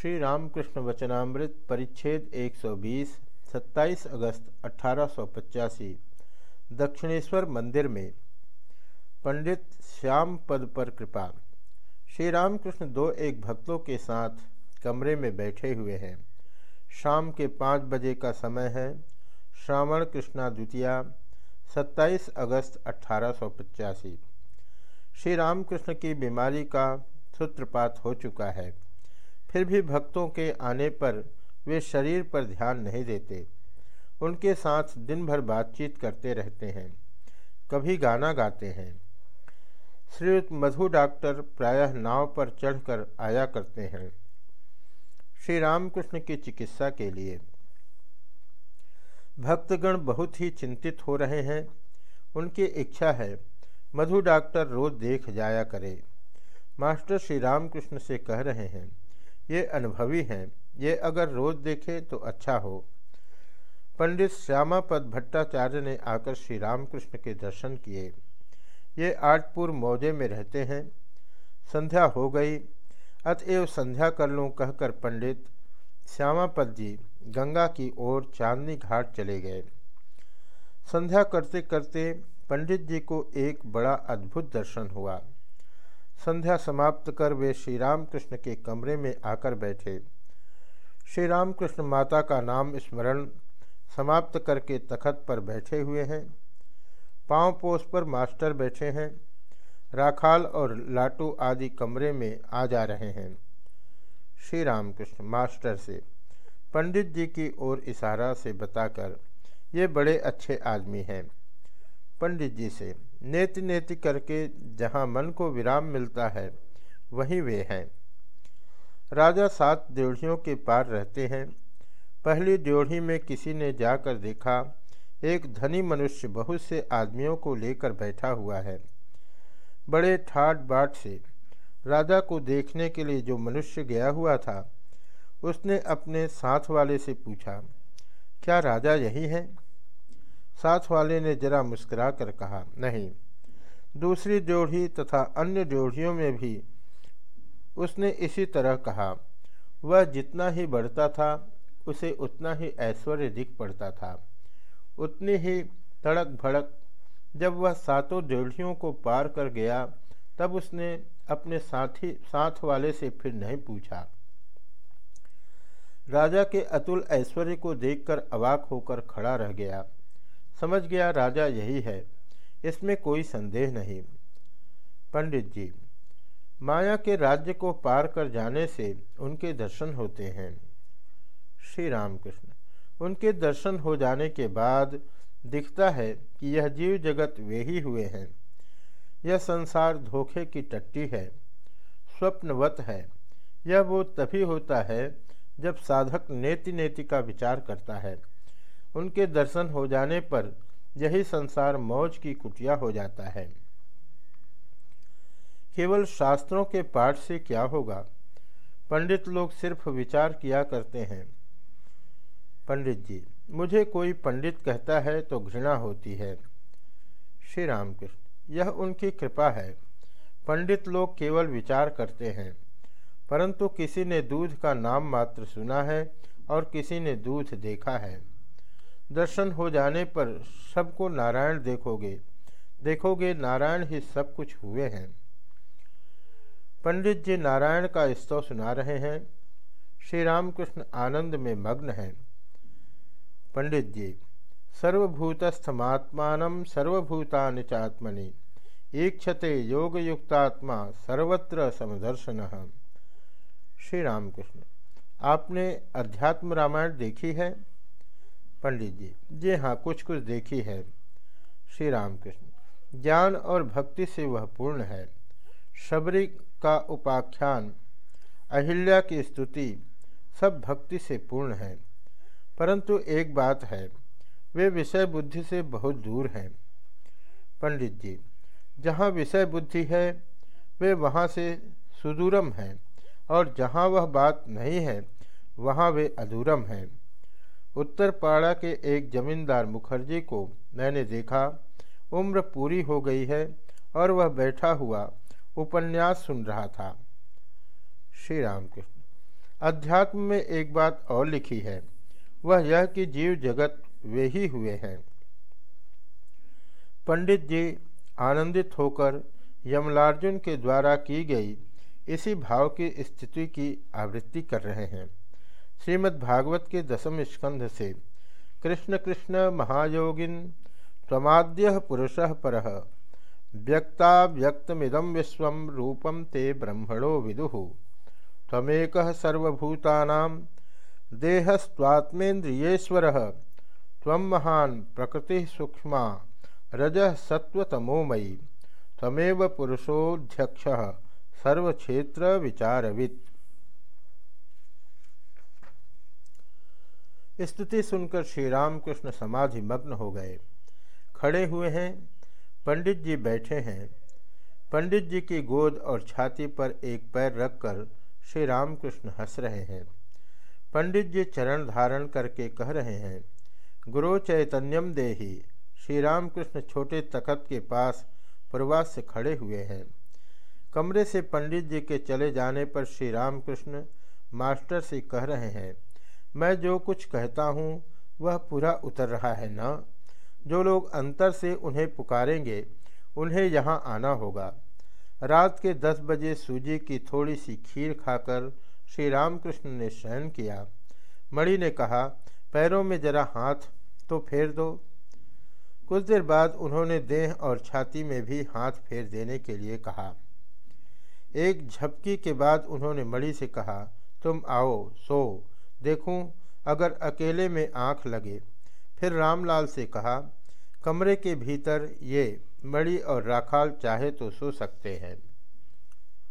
श्री रामकृष्ण वचनामृत परिच्छेद 120 27 अगस्त अठारह सौ पचासी, दक्षिणेश्वर मंदिर में। पंडित श्याम पद पर कृपा। श्री रामकृष्ण दो एक भक्तों के साथ कमरे में बैठे हुए हैं। शाम के पाँच बजे का समय है। श्रावण कृष्णा द्वितीया 27 अगस्त अठारह सौ पचासी। श्री रामकृष्ण की बीमारी का सूत्रपात हो चुका है। फिर भी भक्तों के आने पर वे शरीर पर ध्यान नहीं देते। उनके साथ दिन भर बातचीत करते रहते हैं। कभी गाना गाते हैं। श्री मधु डॉक्टर प्रायः नाव पर चढ़कर आया करते हैं। श्री रामकृष्ण की चिकित्सा के लिए। भक्तगण बहुत ही चिंतित हो रहे हैं। उनकी इच्छा है, मधु डॉक्टर रोज देख जाया करे। मास्टर श्री रामकृष्ण से कह रहे हैं ये अनुभवी हैं। ये अगर रोज देखे तो अच्छा हो। पंडित श्यामापद भट्टाचार्य ने आकर श्री रामकृष्ण के दर्शन किए। ये आठपुर मौजे में रहते हैं। संध्या हो गई। अतएव संध्या कर लूँ कहकर पंडित श्यामापद जी गंगा की ओर चांदनी घाट चले गए। संध्या करते करते पंडित जी को एक बड़ा अद्भुत दर्शन हुआ। संध्या समाप्त कर वे श्री रामकृष्ण के कमरे में आकर बैठे। श्री रामकृष्ण माता का नाम स्मरण समाप्त करके तखत पर बैठे हुए हैं। पाँव पोस पर मास्टर बैठे हैं। राखाल और लाटू आदि कमरे में आ जा रहे हैं। श्री रामकृष्ण मास्टर से, पंडित जी की ओर इशारा से बताकर, ये बड़े अच्छे आदमी हैं। पंडित जी से नेति नेति करके जहाँ मन को विराम मिलता है, वहीं वे हैं। राजा सात ड्योढ़ियों के पार रहते हैं। पहली ड्योढ़ी में किसी ने जाकर देखा, एक धनी मनुष्य बहुत से आदमियों को लेकर बैठा हुआ है। बड़े ठाट बाट से, राजा को देखने के लिए जो मनुष्य गया हुआ था, उसने अपने साथ वाले से पूछा, क्या राजा यही है? साथ वाले ने जरा मुस्कुरा कर कहा, नहीं, दूसरी जोड़ी तथा अन्य जोड़ियों में भी। उसने इसी तरह कहा, वह जितना ही बढ़ता था, उसे उतना ही ऐश्वर्य दिख पड़ता था। उतनी ही तड़क भड़क जब वह सातों जोड़ियों को पार कर गया, तब उसने अपने साथी, साथ वाले से फिर नहीं पूछा। राजा के अतुल ऐश्वर्य को देखकर अवाक होकर खड़ा रह गया। समझ गया राजा यही है, इसमें कोई संदेह नहीं। पंडित जी, माया के राज्य को पार कर जाने से उनके दर्शन होते हैं। श्री रामकृष्ण, उनके दर्शन हो जाने के बाद दिखता है कि यह जीव जगत वे ही हुए हैं। यह संसार धोखे की टट्टी है, स्वप्नवत है। यह वो तभी होता है जब साधक नेति नेति का विचार करता है। उनके दर्शन हो जाने पर यही संसार मौज की कुटिया हो जाता है। केवल शास्त्रों के पाठ से क्या होगा? पंडित लोग सिर्फ़ विचार किया करते हैं। पंडित जी, मुझे कोई पंडित कहता है तो घृणा होती है। श्री रामकृष्ण, यह उनकी कृपा है। पंडित लोग केवल विचार करते हैं, परंतु किसी ने दूध का नाम मात्र सुना है और किसी ने दूध देखा है। दर्शन हो जाने पर सबको नारायण देखोगे। देखोगे नारायण ही सब कुछ हुए हैं। पंडित जी नारायण का स्तव सुना रहे हैं। श्री रामकृष्ण आनंद में मग्न हैं। पंडित जी, सर्वभूतस्थमात्मान सर्वभूतानि चात्मनि, ईक्षते योग युक्तात्मा सर्वत्र समदर्शन। श्री रामकृष्ण आपने अध्यात्म रामायण देखी है? पंडित जी जी हाँ कुछ कुछ देखी है। श्री रामकृष्ण, ज्ञान और भक्ति से वह पूर्ण है। शबरी का उपाख्यान, अहिल्या की स्तुति सब भक्ति से पूर्ण है। परंतु एक बात है, वे विषय बुद्धि से बहुत दूर हैं। पंडित जी, जहाँ विषय बुद्धि है, वे वहाँ से सुदूरम हैं और जहाँ वह बात नहीं है, वहाँ वे अधूरम हैं। उत्तर पाड़ा के एक जमींदार मुखर्जी को मैंने देखा, उम्र पूरी हो गई है और वह बैठा हुआ उपन्यास सुन रहा था। श्री रामकृष्ण अध्यात्म में एक बात और लिखी है। वह यह कि जीव जगत वे ही हुए हैं। पंडित जी आनंदित होकर यमलार्जुन के द्वारा की गई इसी भाव की स्थिति की आवृत्ति कर रहे हैं। श्रीमद् भागवत के दसम स्कंध से कृष्ण कृष्ण महायोगिन तमाद्य पुरुष पर। व्यक्ता व्यक्तमिदम विश्व रूपम ते ब्रह्मणो विदु। तमेक सर्वभूतानां देहस्वात्मेन्द्रियेश्वर तम महान प्रकृति सूक्ष्मा रज सत्वतमोमयी तमेव पुरुषोध्यक्ष सर्वक्षेत्र विचारविद स्तुति सुनकर श्री रामकृष्ण समाधि मग्न हो गए। खड़े हुए हैं। पंडित जी बैठे हैं। पंडित जी की गोद और छाती पर एक पैर रखकर श्री रामकृष्ण हंस रहे हैं। पंडित जी चरण धारण करके कह रहे हैं, गुरु चैतन्यम देही श्री रामकृष्ण छोटे तखत के पास प्रवास से खड़े हुए हैं। कमरे से पंडित जी के चले जाने पर श्री रामकृष्ण मास्टर से कह रहे हैं मैं जो कुछ कहता हूँ, वह पूरा उतर रहा है ना? जो लोग अंतर से उन्हें पुकारेंगे, उन्हें यहाँ आना होगा। रात के दस बजे सूजी की थोड़ी सी खीर खाकर श्री रामकृष्ण ने शयन किया। मणि ने कहा, पैरों में जरा हाथ तो फेर दो। कुछ देर बाद उन्होंने देह और छाती में भी हाथ फेर देने के लिए कहा। एक झपकी के बाद उन्होंने मणि से कहा, तुम आओ, सो। देखूँ, अगर अकेले में आँख लगे। फिर रामलाल से कहा, कमरे के भीतर ये मड़ी और राखाल चाहे तो सो सकते हैं।